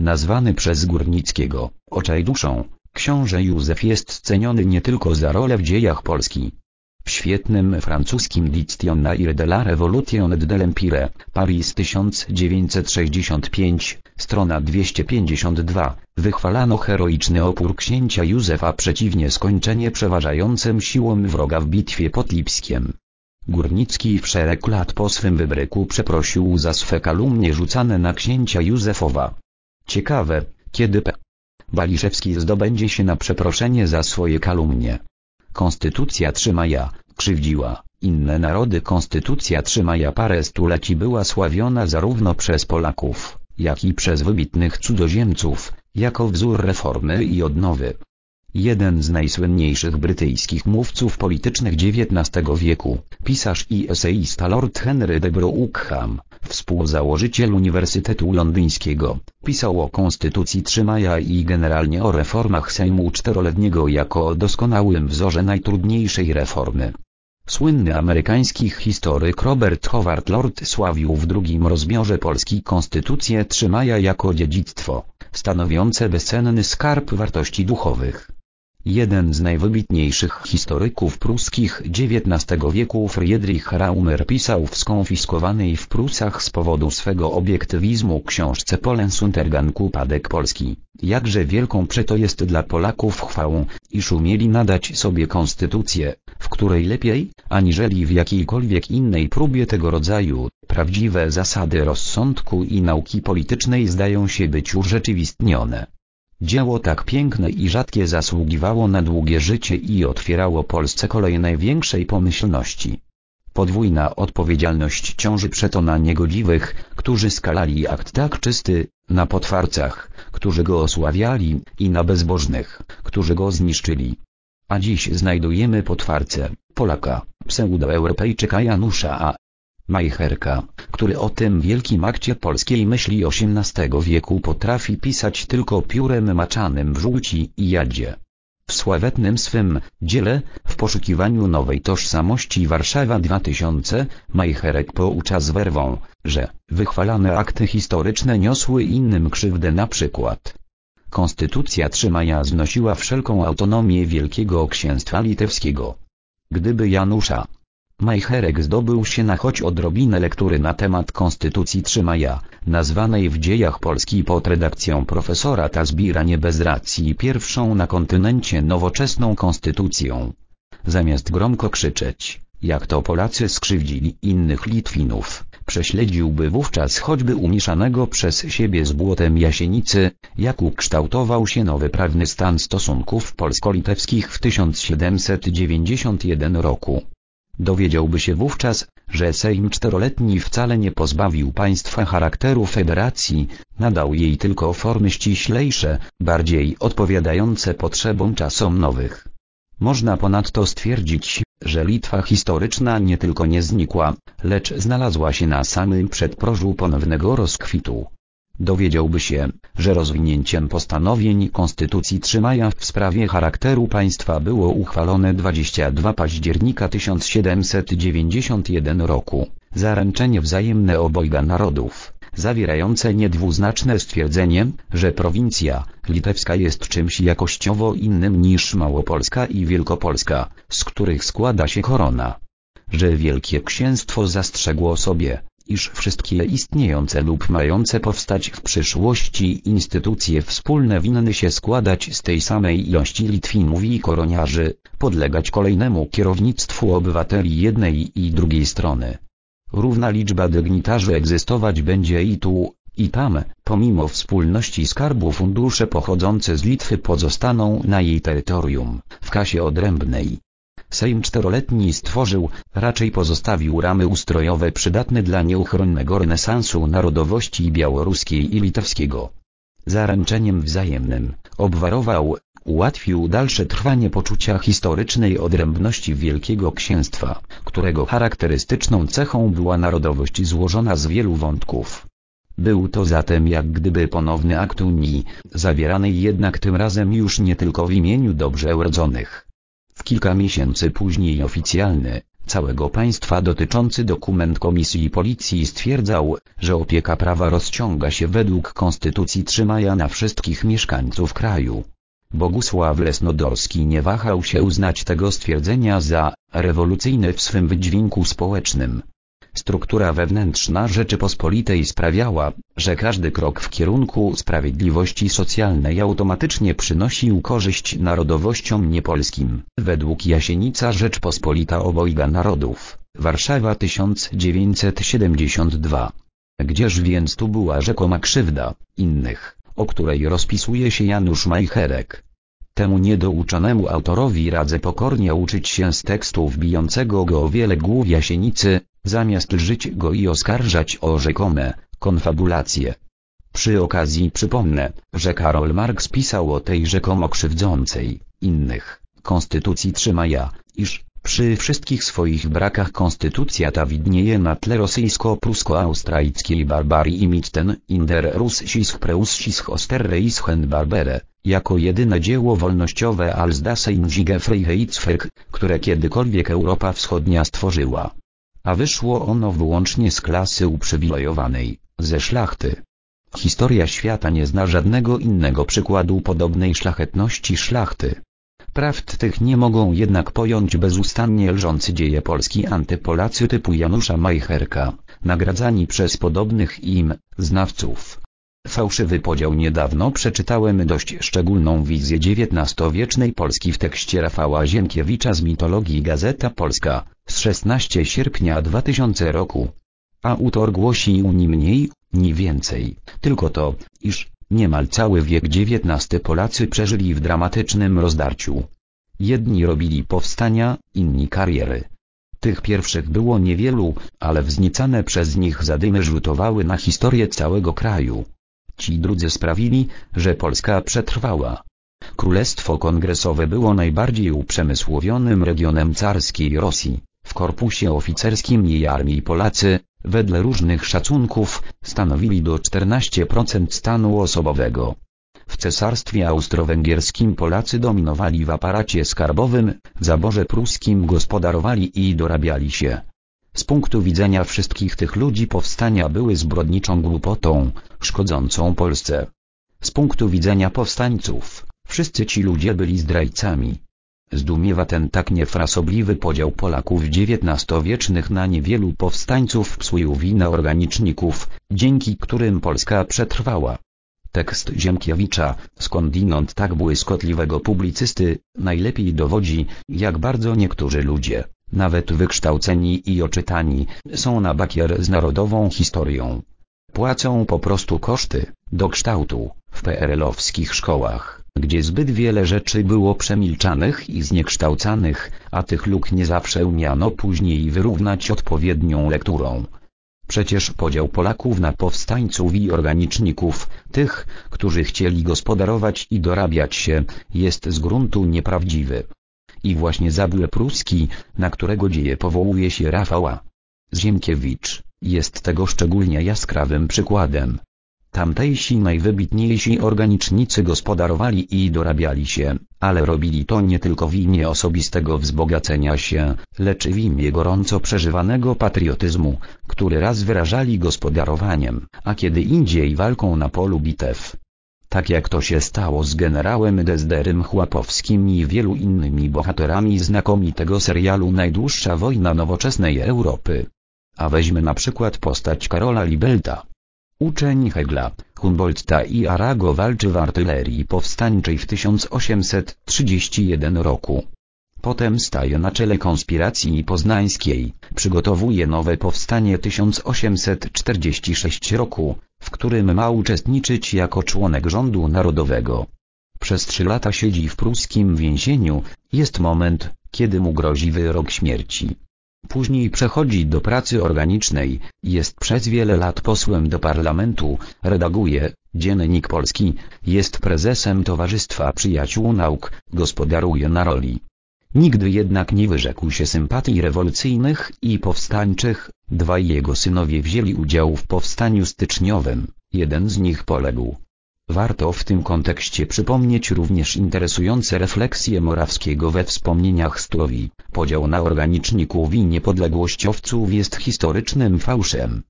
nazwany przez Górnickiego, oczaj duszą, książę Józef jest ceniony nie tylko za rolę w dziejach Polski. W świetnym francuskim Dictionnaire de la Révolution et de l'Empire, Paris 1965, strona 252, wychwalano heroiczny opór księcia Józefa przeciwnie skończenie przeważającym siłom wroga w bitwie pod Lipskiem. Górnicki w szereg lat po swym wybryku przeprosił za swe kalumnie rzucane na księcia Józefowa. Ciekawe, kiedy P. Baliszewski zdobędzie się na przeproszenie za swoje kalumnie. Konstytucja 3 maja, krzywdziła, inne narody Konstytucja 3 maja parę stuleci była sławiona zarówno przez Polaków, jak i przez wybitnych cudzoziemców, jako wzór reformy i odnowy. Jeden z najsłynniejszych brytyjskich mówców politycznych XIX wieku, pisarz i eseista Lord Henry de Brougham, współzałożyciel Uniwersytetu Londyńskiego, pisał o Konstytucji 3 maja i generalnie o reformach Sejmu Czteroletniego jako o doskonałym wzorze najtrudniejszej reformy. Słynny amerykański historyk Robert Howard Lord sławił w drugim rozbiorze Polski Konstytucję 3 maja jako dziedzictwo, stanowiące bezcenny skarb wartości duchowych. Jeden z najwybitniejszych historyków pruskich XIX wieku Friedrich Raumer pisał w skonfiskowanej w Prusach z powodu swego obiektywizmu książce Polensuntergang Upadek Polski, jakże wielką przeto jest dla Polaków chwałą, iż umieli nadać sobie konstytucję, w której lepiej, aniżeli w jakiejkolwiek innej próbie tego rodzaju, prawdziwe zasady rozsądku i nauki politycznej zdają się być urzeczywistnione. Dzieło tak piękne i rzadkie zasługiwało na długie życie i otwierało Polsce kolej największej pomyślności. Podwójna odpowiedzialność ciąży przeto na niegodziwych, którzy skalali akt tak czysty, na potwarcach, którzy go osławiali, i na bezbożnych, którzy go zniszczyli. A dziś znajdujemy potwarcę, Polaka, pseudoeuropejczyka Janusza A. Majcherka, który o tym wielkim akcie polskiej myśli XVIII wieku potrafi pisać tylko piórem maczanym w żółci i jadzie. W sławetnym swym dziele, w poszukiwaniu nowej tożsamości Warszawa 2000, Majcherek poucza z werwą, że wychwalane akty historyczne niosły innym krzywdę na przykład. Konstytucja 3 maja znosiła wszelką autonomię Wielkiego Księstwa Litewskiego. Gdyby Janusza Majcherek zdobył się na choć odrobinę lektury na temat Konstytucji 3 maja, nazwanej w dziejach Polski pod redakcją profesora Tazbira nie bez racji pierwszą na kontynencie nowoczesną konstytucją. Zamiast gromko krzyczeć, jak to Polacy skrzywdzili innych Litwinów, prześledziłby wówczas choćby umieszanego przez siebie z błotem Jasienicy, jak ukształtował się nowy prawny stan stosunków polsko-litewskich w 1791 roku. Dowiedziałby się wówczas, że Sejm czteroletni wcale nie pozbawił państwa charakteru federacji, nadał jej tylko formy ściślejsze, bardziej odpowiadające potrzebom czasom nowych. Można ponadto stwierdzić, że Litwa historyczna nie tylko nie znikła, lecz znalazła się na samym przedprożu ponownego rozkwitu. Dowiedziałby się, że rozwinięciem postanowień Konstytucji 3 maja w sprawie charakteru państwa było uchwalone 22 października 1791 roku, zaręczenie wzajemne obojga narodów, zawierające niedwuznaczne stwierdzenie, że prowincja litewska jest czymś jakościowo innym niż Małopolska i Wielkopolska, z których składa się korona. Że Wielkie Księstwo zastrzegło sobie, iż wszystkie istniejące lub mające powstać w przyszłości instytucje wspólne winny się składać z tej samej ilości Litwinów i koroniarzy, podlegać kolejnemu kierownictwu obywateli jednej i drugiej strony. Równa liczba dygnitarzy egzystować będzie i tu, i tam, pomimo wspólności skarbu fundusze pochodzące z Litwy pozostaną na jej terytorium, w kasie odrębnej. Sejm czteroletni stworzył, raczej pozostawił ramy ustrojowe przydatne dla nieuchronnego renesansu narodowości białoruskiej i litewskiego. Zaręczeniem wzajemnym, obwarował, ułatwił dalsze trwanie poczucia historycznej odrębności Wielkiego Księstwa, którego charakterystyczną cechą była narodowość złożona z wielu wątków. Był to zatem jak gdyby ponowny akt Unii, zawierany jednak tym razem już nie tylko w imieniu dobrze urodzonych, w kilka miesięcy później oficjalny, całego państwa dotyczący dokument Komisji Policji stwierdzał, że opieka prawa rozciąga się według Konstytucji Trzymaja na wszystkich mieszkańców kraju. Bogusław Lesnodorski nie wahał się uznać tego stwierdzenia za rewolucyjne w swym wydźwięku społecznym. Struktura wewnętrzna Rzeczypospolitej sprawiała, że każdy krok w kierunku sprawiedliwości socjalnej automatycznie przynosił korzyść narodowościom niepolskim. Według Jasienica Rzeczpospolita obojga narodów, Warszawa 1972. Gdzież więc tu była rzekoma krzywda innych, o której rozpisuje się Janusz Majcherek. Temu niedouczonemu autorowi radzę pokornie uczyć się z tekstu wbijącego go o wiele głów Jasienicy, zamiast lżyć go i oskarżać o rzekome konfabulacje. Przy okazji przypomnę, że Karol Marx pisał o tej rzekomo krzywdzącej innych konstytucji trzymaja, iż przy wszystkich swoich brakach konstytucja ta widnieje na tle rosyjsko-prusko-austrajskiej barbarii i mitten in der russisch preussisch Osterreichen Barbere, jako jedyne dzieło wolnościowe als das einzige Freiheitswerk, które kiedykolwiek Europa Wschodnia stworzyła a wyszło ono wyłącznie z klasy uprzywilejowanej, ze szlachty. Historia świata nie zna żadnego innego przykładu podobnej szlachetności szlachty. Prawd tych nie mogą jednak pojąć bezustannie lżący dzieje Polski antypolacy typu Janusza Majcherka, nagradzani przez podobnych im, znawców. Fałszywy podział niedawno przeczytałem dość szczególną wizję XIX-wiecznej Polski w tekście Rafała Ziemkiewicza z mitologii Gazeta Polska, z 16 sierpnia 2000 roku. Autor głosi ni mniej, ni więcej, tylko to, iż niemal cały wiek XIX Polacy przeżyli w dramatycznym rozdarciu. Jedni robili powstania, inni kariery. Tych pierwszych było niewielu, ale wznicane przez nich zadymy rzutowały na historię całego kraju. Ci drudzy sprawili, że Polska przetrwała. Królestwo Kongresowe było najbardziej uprzemysłowionym regionem carskiej Rosji. W korpusie oficerskim jej armii Polacy, wedle różnych szacunków, stanowili do 14% stanu osobowego. W cesarstwie austro-węgierskim Polacy dominowali w aparacie skarbowym, w zaborze pruskim gospodarowali i dorabiali się. Z punktu widzenia wszystkich tych ludzi powstania były zbrodniczą głupotą, szkodzącą Polsce. Z punktu widzenia powstańców, wszyscy ci ludzie byli zdrajcami. Zdumiewa ten tak niefrasobliwy podział Polaków XIX-wiecznych na niewielu powstańców psujów i organiczników, dzięki którym Polska przetrwała. Tekst Ziemkiewicza, skądinąd tak błyskotliwego publicysty, najlepiej dowodzi, jak bardzo niektórzy ludzie, nawet wykształceni i oczytani, są na bakier z narodową historią. Płacą po prostu koszty, do kształtu, w PRL-owskich szkołach, gdzie zbyt wiele rzeczy było przemilczanych i zniekształcanych, a tych luk nie zawsze umiano później wyrównać odpowiednią lekturą. Przecież podział Polaków na powstańców i organiczników, tych, którzy chcieli gospodarować i dorabiać się, jest z gruntu nieprawdziwy. I właśnie zabój pruski, na którego dzieje powołuje się Rafała Ziemkiewicz, jest tego szczególnie jaskrawym przykładem. Tamtejsi najwybitniejsi organicznicy gospodarowali i dorabiali się, ale robili to nie tylko w imię osobistego wzbogacenia się, lecz w imię gorąco przeżywanego patriotyzmu, który raz wyrażali gospodarowaniem, a kiedy indziej walką na polu bitew. Tak jak to się stało z generałem Dezderym Chłapowskim i wielu innymi bohaterami znakomitego serialu Najdłuższa wojna nowoczesnej Europy. A weźmy na przykład postać Karola Libelta. Uczeń Hegla, Humboldta i Arago walczy w artylerii powstańczej w 1831 roku. Potem staje na czele konspiracji poznańskiej, przygotowuje nowe powstanie 1846 roku, w którym ma uczestniczyć jako członek rządu narodowego. Przez trzy lata siedzi w pruskim więzieniu, jest moment, kiedy mu grozi wyrok śmierci. Później przechodzi do pracy organicznej, jest przez wiele lat posłem do parlamentu, redaguje Dziennik Polski, jest prezesem Towarzystwa Przyjaciół Nauk, gospodaruje na roli. Nigdy jednak nie wyrzekł się sympatii rewolucyjnych i powstańczych, dwaj jego synowie wzięli udział w powstaniu styczniowym, jeden z nich poległ. Warto w tym kontekście przypomnieć również interesujące refleksje Morawskiego we wspomnieniach Stuowi. Podział na organiczników i niepodległościowców jest historycznym fałszem.